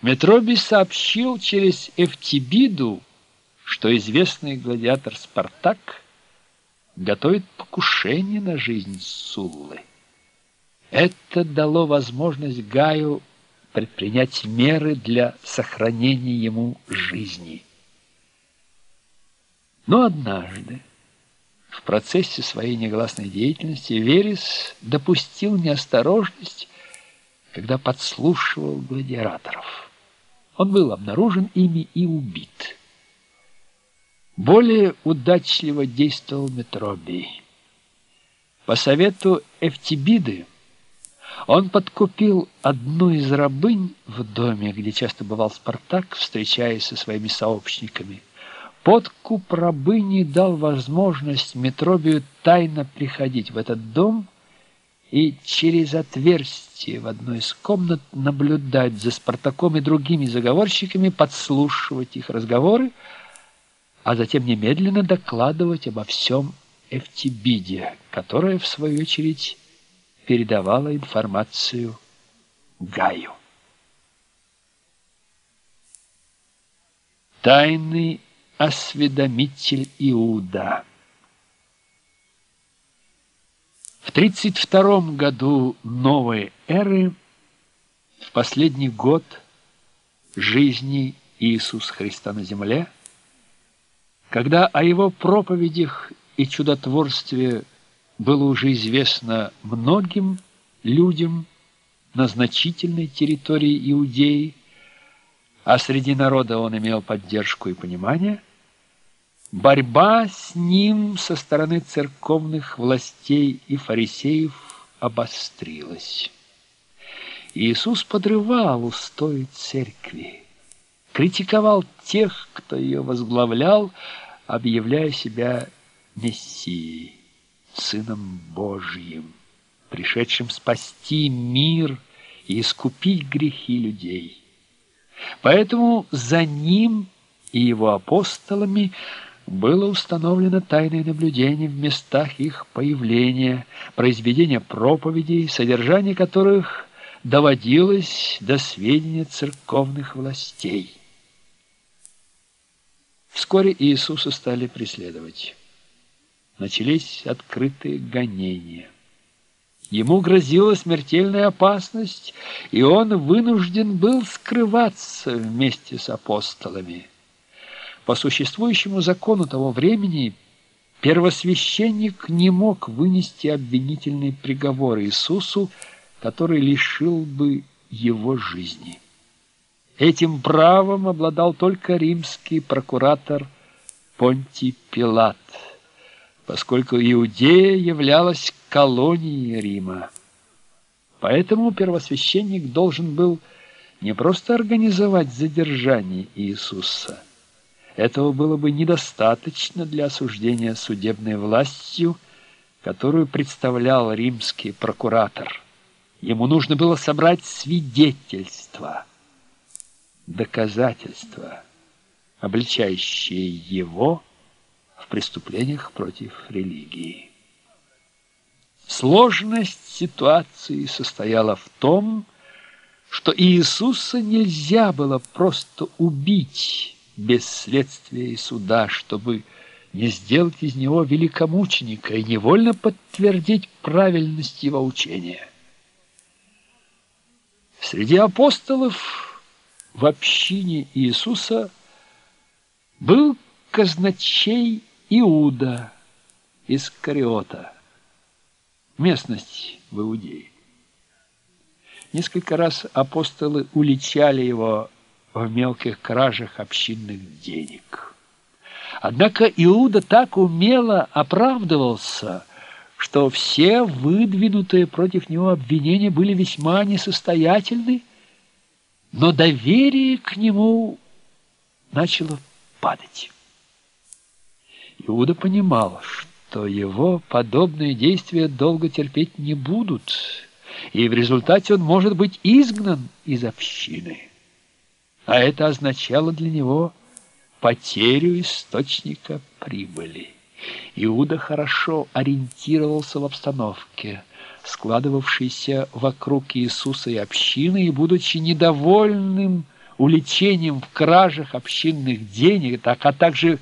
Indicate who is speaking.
Speaker 1: Метробий сообщил через Эфтибиду, что известный гладиатор Спартак готовит покушение на жизнь Суллы. Это дало возможность Гаю предпринять меры для сохранения ему жизни. Но однажды в процессе своей негласной деятельности Верес допустил неосторожность, когда подслушивал гладиаторов. Он был обнаружен ими и убит. Более удачливо действовал Метробий. По совету Эфтибиды он подкупил одну из рабынь в доме, где часто бывал Спартак, встречаясь со своими сообщниками. Подкуп рабыни дал возможность Метробию тайно приходить в этот дом и через отверстие в одной из комнат наблюдать за Спартаком и другими заговорщиками, подслушивать их разговоры, а затем немедленно докладывать обо всем Эфтибиде, которая, в свою очередь, передавала информацию Гаю. Тайный осведомитель Иуда В 32 году новой эры, в последний год жизни Иисуса Христа на земле, когда о его проповедях и чудотворстве было уже известно многим людям на значительной территории Иудеи, а среди народа он имел поддержку и понимание, борьба с ним со стороны церковных властей и фарисеев обострилась. Иисус подрывал устои церкви, критиковал тех, кто ее возглавлял, объявляя себя Мессией. Сыном Божьим, пришедшим спасти мир и искупить грехи людей. Поэтому за ним и его апостолами было установлено тайное наблюдение в местах их появления, произведения проповедей, содержание которых доводилось до сведения церковных властей. Вскоре Иисуса стали преследовать начались открытые гонения. Ему грозила смертельная опасность, и он вынужден был скрываться вместе с апостолами. По существующему закону того времени первосвященник не мог вынести обвинительный приговор Иисусу, который лишил бы его жизни. Этим правом обладал только римский прокуратор Понтий Пилат – поскольку Иудея являлась колонией Рима. Поэтому первосвященник должен был не просто организовать задержание Иисуса. Этого было бы недостаточно для осуждения судебной властью, которую представлял римский прокуратор. Ему нужно было собрать свидетельства, доказательства, обличающие его в преступлениях против религии. Сложность ситуации состояла в том, что Иисуса нельзя было просто убить без следствия и суда, чтобы не сделать из него великомученика и невольно подтвердить правильность его учения. Среди апостолов в общине Иисуса был казначей Иуда из Кариота, местность в Иудее. Несколько раз апостолы уличали его в мелких кражах общинных денег. Однако Иуда так умело оправдывался, что все выдвинутые против него обвинения были весьма несостоятельны, но доверие к нему начало падать. Иуда понимал, что его подобные действия долго терпеть не будут, и в результате он может быть изгнан из общины. А это означало для него потерю источника прибыли. Иуда хорошо ориентировался в обстановке, складывавшейся вокруг Иисуса и общины, и, будучи недовольным уличением в кражах общинных денег, так, а также